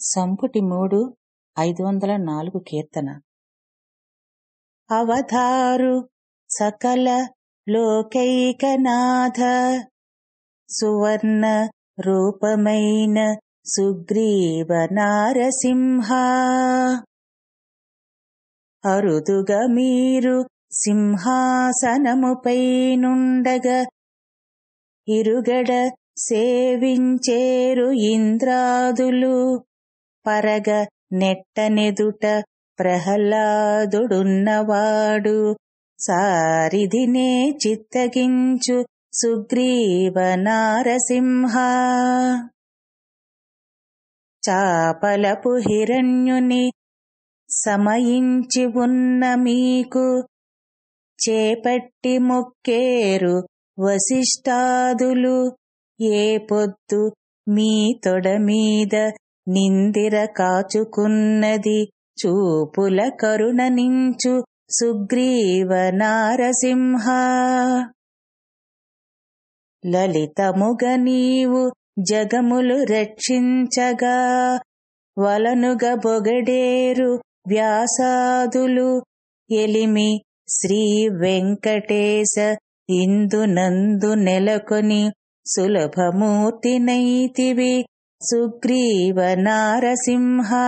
సంపుటి మూడు ఐదు వందల నాలుగు కీర్తన. అవతారు సకల లోకైకనాథ సువర్ణ రూపమైన సుగ్రీవ నారసింహ అరుదుగా మీరు సింహాసనముపై నుండగా ఇరుగడ సేవించేరు ఇంద్రాదులు. పరగ నెట్టనెదుట ప్రహ్లాదుడున్నవాడు. సారిదినే చిత్తగించు సుగ్రీవ నారసింహ చాపలపు హిరణ్యుని సమయించి ఉన్న మీకు చేపట్టి మొక్కేరు వశిష్టాదులు. ఏ పొద్దు మీ తొడమీద నిందిర కాచుకున్నది చూపుల కరుణ నించు సుగ్రీవ నారసింహ. లలితముగ నీవు జగములు రక్షించగా వలనుగ బొగడేరు వ్యాసాదులు ఎలిమి శ్రీ వెంకటేశ ఇందునందు నెలకొని సులభమూర్తినైతివి सुग्रीव नारसिंहा